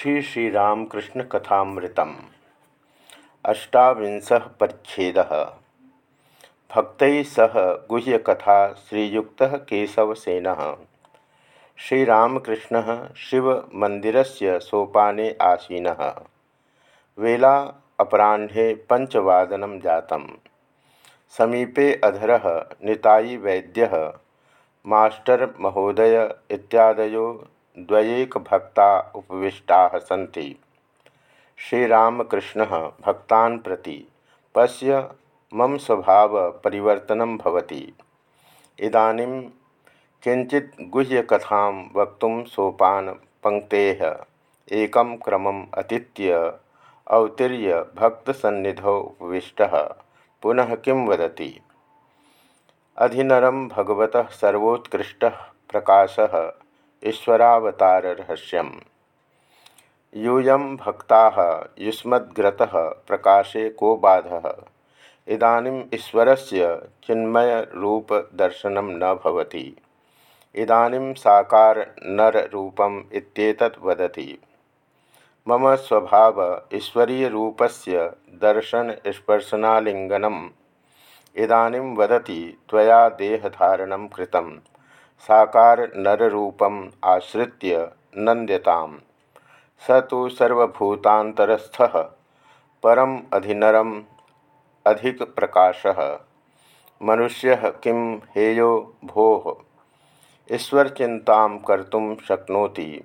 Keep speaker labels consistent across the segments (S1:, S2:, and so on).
S1: श्री श्रीरामकृष्ण कथामृतम। अष्टाविंश परिच्छेद। भक्त सह गुह्यकथा श्रीयुक्त केशवसेन। श्रीरामकृष्ण शिवमंदिर से सोपाने आसीन। वेला अपराह्ने पंचवादन जात समीपे अधर निताई वैद्य। मास्टर महोदय इत्यादयो द्वयेक भक्ता उपविष्टा सी श्रीरामकृष्ण भक्ता प्रति पश्य मम स्वभाव परिवर्तन भवति। इदानीं किंचित गुह्यकथा वक्त सोपान पंक्ते एक क्रम अतीत्य अवतीर्य भक्तसन्निधौ उपविष्ट। पुनः किं वदति? अधिनरम भगवत सर्वोत्कृष्ट प्रकाशः। ईश्वरावतार रहस्यम यूयं भक्ता युष्मद्ग्रत प्रकाशे को बाध। इदानीम ईश्वरस्य चिन्मयरूपदर्शन न भवति। इदानीं साकार नररूपम् इत्येतत् वदति। मम स्वभाव ईश्वरीयरूपस्य दर्शनस्पर्शनालिङ्गनम्। इदानीं वदति त्वया देहधारणं कृतं साकार नररूपम आश्रित्य नंद्यताम स तो परम अधिनरम अधिक प्रकाश मनुष्य किं हेयो भो? ईश्वरचिंता कर्तुं शक्नोति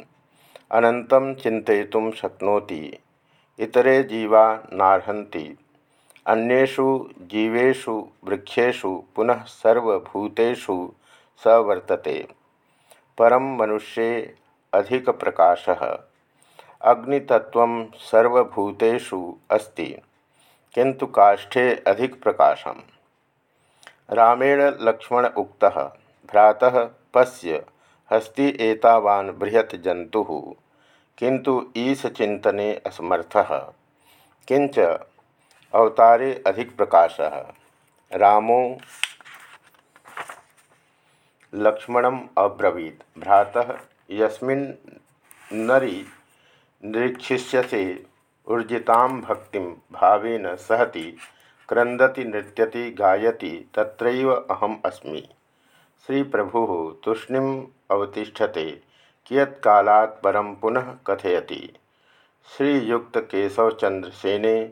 S1: अनंतं चिंतु शक्नोति, इतरे जीवा नार्हन्ति। अन्येषु जीवेषु वृक्षेषु पुनः सर्वभूतेषु स परम मनुष्ये अधिक प्रकाश। अग्नितत्व सर्वभूतेषु अस्ति किंतु काष्ठे अधिक प्रकाशम। रामेण लक्ष्मण उक्त, भ्रातः पश्य, हस्ति एतावान बृहत जंतु किंतु ईश चिंतने असमर्थः। किंच अवतारे अधिक प्रकाशः। रामो लक्ष्मण अब्रवीत। भ्रातः, यस्मिन् नरी निरीक्षिष्यसे ऊर्जिता भक्ति भावेन सहति क्रंदति नृत्यति, गायति, तत्रैव अहम अस्मि। श्री प्रभु तूष्णीम अवतिष्ठते, कियत्कालात् परं पुनः कथयति। श्रीयुक्त केशवचंद्र सेने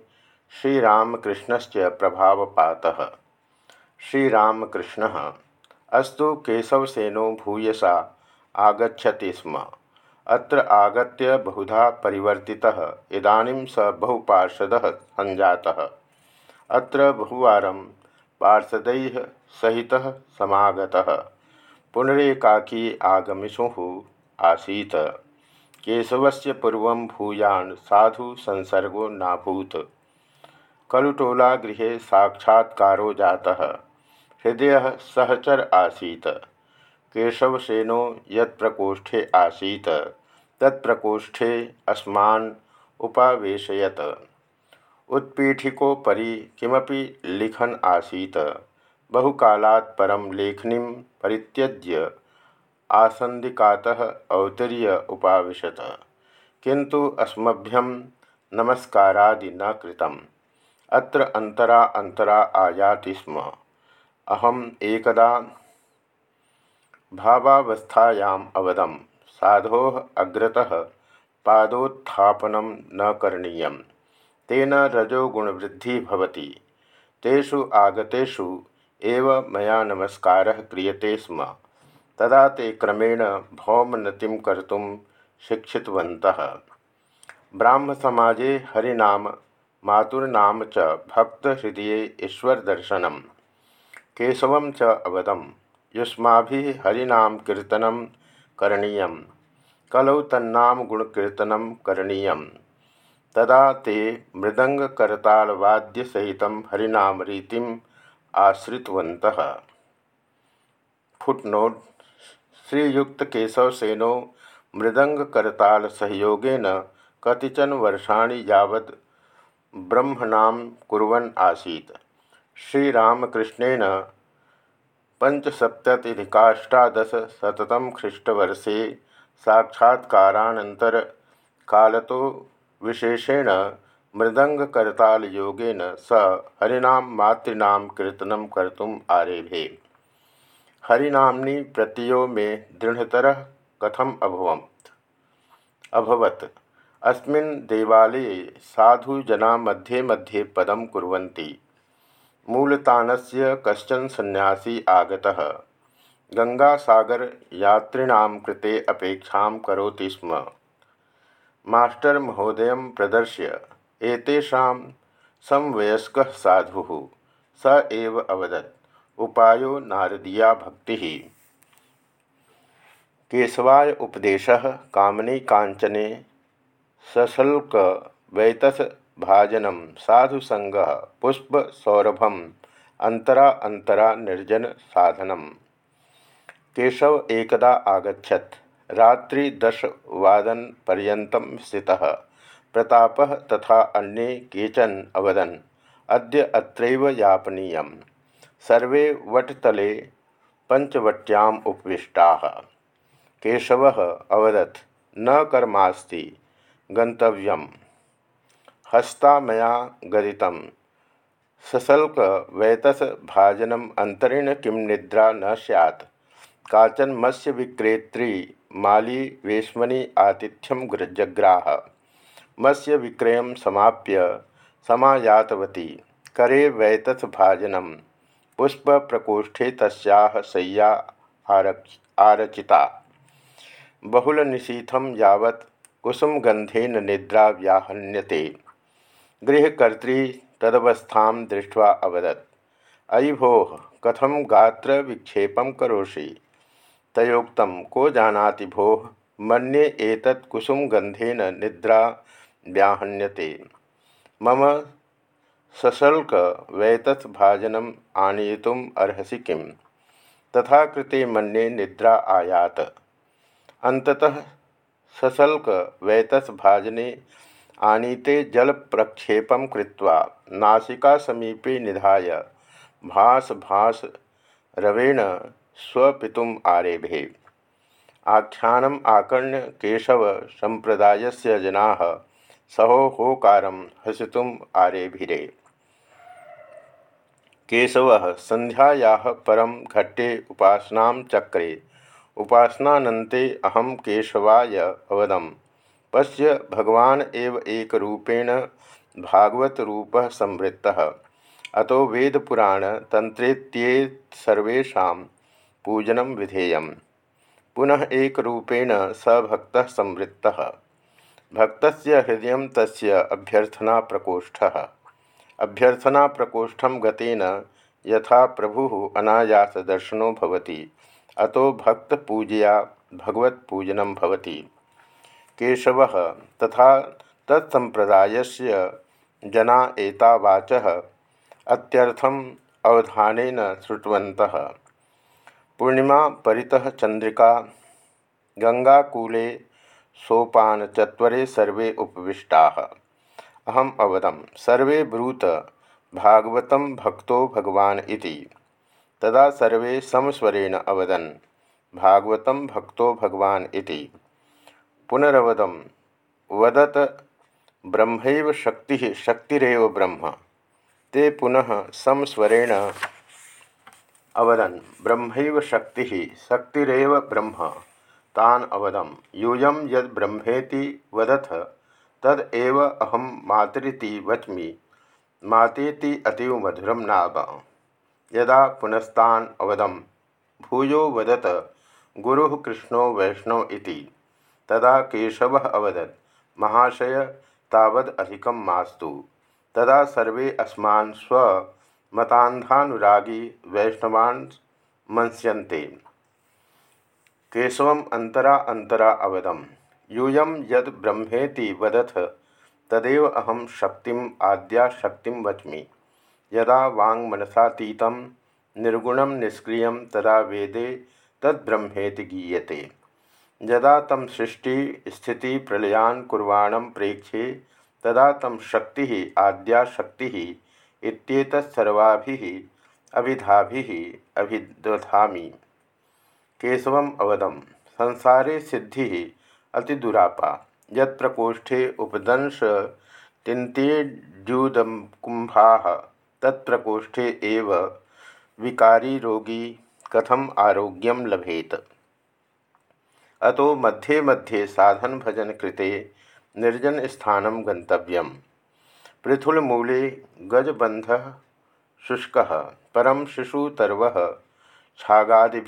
S1: श्रीरामकृष्णस्य प्रभावपातः। श्रीरामकृष्ण अस्तु केशवसेनो भूयसा आगछति स्म। अत्र आगत्य बहुधा परिवर्तितः, इदानीं स बहुपार्षदः सञ्जातः। अत्र बहुवारं पार्षदैः सहितः समागतः। पुनरेकाकी आगमिषुः आसीत्। केशवस्य पूर्वं भूयान् साधु संसर्गो नाभूत्। कलुटोलागृहे साक्षात्कारो जातः। हृदय सहचर आसीत। केशवसेनो यकोष्ठे आसीत। तत्प्रकोष्ठे अस्मान् उपावेशयत। उत्पीठिकोपरि किमपि लिखन आसीत। बहुकालात् परं लेखनीं परित्यज्य आसन्दिकातः अवतीर्य उपाविशत। किंतु अस्मभ्यं नमस्कारादि न कृतम्। अत्र अंतरा अंतरा आयाति स्म। अहम एकदा भावावस्थायाम् अवदम। साधो अग्रतः पादोत्थापनं न करणीय तेन रजोगुणवृद्धि भवति। तेषु आगतेषु एव मया नमस्कारः क्रियते स्म। तदा ते क्रमेण भौमनतिं कर्तुं शिक्षितवन्तः। ब्राह्मसमाजे हरिनाम, मातुर्नाम च भक्तहृदये ईश्वरदर्शनम्। केशव च अवदम। युष्मा हरिना कीर्तन करणीय कलौ तन्नाम गुणकीर्तन करणीय तदा ते मृदंगकरतालवाद्यसहित हरिनाम रीति आश्रितवन्तः। फुटनोट। श्रीयुक्त केशवसेनो मृदंगकरताल सहयोगेन कतिचन वर्षाणि यावत् ब्रह्मणाम कुर्वन् आसीत्। श्रीरामकृष्णेन पंचसप्ततिकाष्टादशतम ख्रीष्टवर्षे साक्षात्कारानंतर कालतो विशेषेण मृदंगकरतालयोगेन स हरिना मातृना कीर्तन कर्तुम आरेभे। हरिनाम्नि प्रत्ययो मे दृढ़तर कथम अभवत अभवत। अस्मिन् देवालये साधुजना मध्ये मध्ये पदम कुर्वन्ति। मूलतानस्य कश्चन सन्यासी आगतः। गंगासागरयात्रिणां कृते अपेक्षां करोति स्म। मास्टर महोदय प्रदर्श्य, एतेषां समवयस्कः साधुः, स एव अवदत्। उपायो नारदीया भक्ति। केशवाय उपदेशः, कामने कांचने सशल्क वैतस भाजनम साधुसंग पुष्प सौरभम अंतरा अंतरा निर्जन साधनम। केशव एकदा आगछत रात्रि दशवादन पर्यन्तं स्थित। प्रताप तथा अन्ये केचन अवदन। अद्य अत्रैव यापनीयम्। सर्वे वटतले पञ्चवट्याम् उपविष्टाः। केशवः अवदत्, न कर्मास्ति, गन्तव्यम्। हस्ता मया गदित सशल्क वैतस भाजनम अंतरेण किम निद्रा न सैत् काचन मत्स्य विक्रेत्री माली वेश्मनी आतिथ्यम जग्राह। मत्स्य विक्रय समाप्य समायातवती। करे वैतस भाजनम। पुष्प प्रकोष्ठे तस्याः शय्या आरचिता। बहुलनिशीथं यावत् कुसुमगंधेन निद्रा व्याहन्यते। गृहकर्त्री तदवस्था दृष्ट्वा अवदत्। अयि भो कथम गात्र विक्षेपम करोषि? तयोक्त, को जानाति भो? मन्ये एतत् कुसुमगंधेन निद्रा व्याहन्यते। मम सशल्क वैतथ भाजनम आनयितुम अर्हसि किम? तथा कृते मन्ये निद्रा आयात। अंततः भाजने आनीते जल प्रक्षेपम कृत्वा नासिका समीपे निधाय भास भास रवेण स्वपितुम आरेभे। आख्यानम आकर्ण्य केशव संप्रदायस्य जनाः सहोहोकारं हसितुम आरेभिरे। केशव संध्यायाः परम घट्टे उपासना चक्रे। उपासनानन्ते अहम केशवाय अवदम। पश्य भगवान एव एक रूपेण भागवत रूप संवृत्त अतो वेदपुराण तंत्रेत्र्वेशा पूजन विधेय पुनः एक रूपेण स भक्त संवृत्त भक्त हृदय तस्य अभ्यर्थना प्रकोष्ठ अभ्यर्थना प्रकोष्ठ गतेन यथा प्रभु अनायासदर्शनो अतो भक्तपूजया भगवत्पूजनं भवति। केशव तथा तत्संप्रदायस्य जना एतावाचः अत्यर्थम अवधानेन श्रुतवन्तः। पूर्णिमा परितः चंद्रिका गंगाकूले सोपानचत्वरे सर्वे उपविष्टाः। अहम अवदम, सर्वे ब्रूत भागवत भक्तो भगवान इति। तदा सर्वे समस्वरेण अवदन्, भागवत भक्तो भगवान इति। पुनरवदम। वदत ब्रह्म शक्ति, शक्तिरव ब्रह्म। ते पुनः समस्वरेण अवदन। ब्रह्म शक्ति, शक्तिरव ब्रह्म। तान अवदम। यूयम यद ब्रह्मेति वदथ, तद एव अहम मातृति वच्मि। मातेति अतीव मधुरम नाम। यदा पुनस्तान अवदम। भूयो वदत, गुरु कृष्णो वैष्णव तदा केशव अवदत्। महाशय तावद अधिकम मास्तु। तदा सर्वे अस्मान् स्वमतान्धानुरागी वैष्णवान् मंस्यन्ते केशव अंतरा अंतरा अवदम। यूयम यद ब्रह्मेति वदथ, तदेव अहम शक्ति आद्या शक्ति वच्मि। यदा वाङ्मनसातीत निर्गुण निष्क्रिय, तदा वेदे तद्ब्रह्मेति गीयते। यदा तम सृष्टि स्थिति प्रलयान कुर्वाणम प्रेक्षे, तदा तम शक्ति आद्या शक्ति इत्येतत्सर्वाभिः अभिधाभिः अभिदधामि। केशवम अवदम, संसारे सिद्धि अतिदुरापा यत्प्रकोष्ठे उपदंश तिन्तीड्यूदकुंभा तत्प्रकोष्ठे विकारी रोगी कथम आरोग्यम लभेत। अतो मध्ये मध्ये साधन भजन कृते निर्जन स्थान गंतव्यम पृथुलमूले गजबंध शुष्क, परम शिशुतर्व छागादि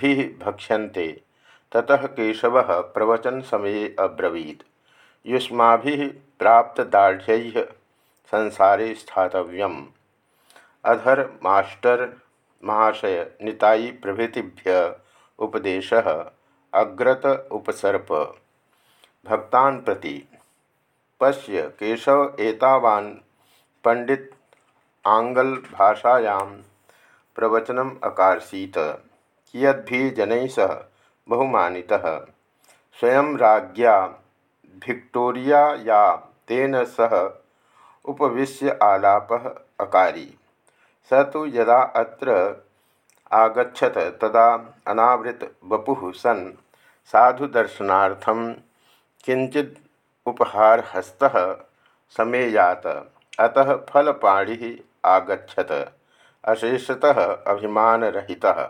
S1: भक्ष्यन्ते, ततः केशव प्रवचन समय अब्रवीत। युष्मा प्राप्त दाढ़ संसारे स्थातव्यम। अधर मास्टर महाशय निताई प्रभृतिभ्य उपदेश। अग्रत उपसर्प। भक्तान प्रति पश्य केशव एतावान पंडित आंगल भाषायां प्रवचनम अकार्षीत कियद्भि जनैः सह बहुमानितः। स्वयं राज्ञा भिक्टोरिया या तेन सह उपविश्य आलापः अकारी। स तो यदा अत्र आगछत तदा अनावृत वपु सन् साधुदर्शनार्थं किंचित उपहारहस्तः समेयात। अतः फलपाणि आगछत अशेषतः अभिमानरहितः।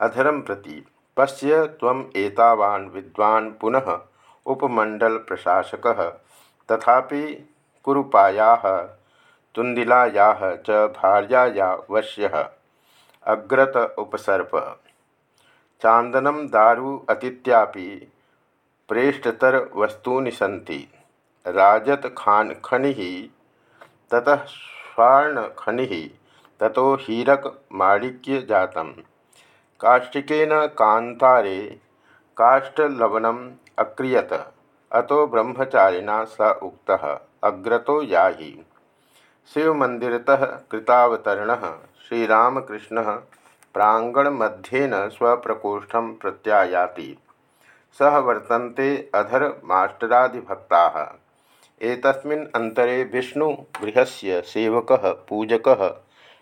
S1: अधरम प्रति पश्य एतावान विद्वान पुनः उपमंडल प्रशासक तथापि कुरुपाया तुंदिलाया च भार्याया वश्य अग्रत उपसर्प। चांदनम दारु अतिथ्यापि प्रेष्ठतर वस्तूनि सन्ति। राजत खान खनि ततः स्वर्ण खनि ततो हीरक माणिक्य जातम। काष्टिकेन कांतारे काष्ठलवनम अक्रियत, अतो ब्रह्मचारिणा स उक्त, अग्रतो याहि। शिवमंदिरतः कृतावतरण, श्रीरामकृष्ण प्रांगणमध्येन स्वप्रकोष्ठं प्रत्यायाति। सह वर्तन्ते अधर मास्टरादिभक्ताः एतस्मिन् अंतरे विष्णुगृहस्य सेवकः, पूजकः,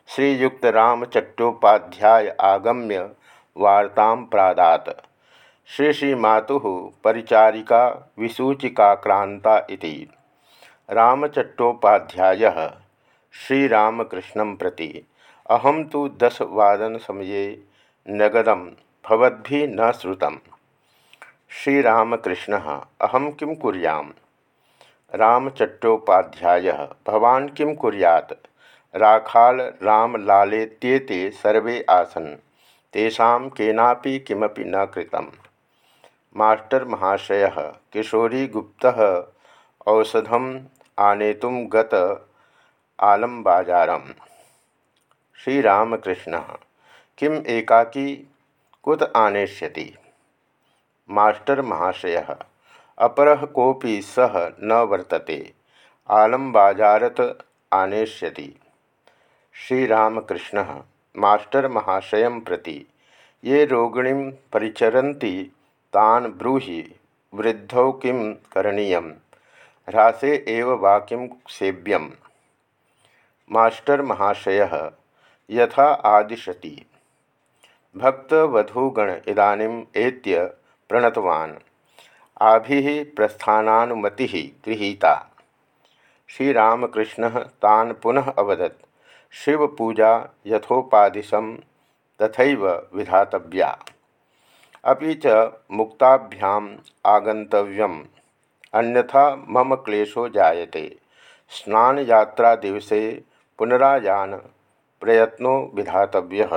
S1: श्रीयुक्तरामचट्टोपाध्याय आगम्य वार्ता प्रादात। श्री श्री परिचारिका विसूचिकाक्रांता इति। रामचट्टोपाध्याय श्रीरामकृष्ण प्रति। अहम तो दसवादन समये नगदम भवद्भि न श्रुतम। श्रीरामकृष्ण अहम किं कुर्याम? रामचट्टोपाध्याय, भवान किं कुर्यात्? राखाल रामलालेत्येते सर्वे आसन्, तेषां केनापि किमपि न कृतम्। मास्टर महाशय किशोरीगुप्तः औषधम आनेतुं गत आलम्बाजारं श्रीरामकृष्ण। किम एकाकी कुत आनेष्यति? मास्टर महाशय, अपर कोपी सह न वर्तते। आलम्बाजारत आनेष्यति। श्रीरामकृष्ण, मास्टर महाशय प्रति, ये रोगिणी परिचरती तान ब्रूहि, वृद्धौ किं करणीय ह्रासे एव वा किं सेव्यम? मास्टर महाशय यथा आदिशति। भक्तवधूगण इदानीम एत्य प्रणतवान्। आभि प्रस्थानानुमति गृहीता। श्रीरामकृष्ण तान पुनः अवदत्, शिवपूजा यथोपादिशं तथैव विधातव्या। अभी च मुक्ताभ्याम आगंतव्यम अन्यथा मम क्लेशो जायते। स्नान यात्रा दिवसे पुनरायान प्रयत्नो विधातव्य।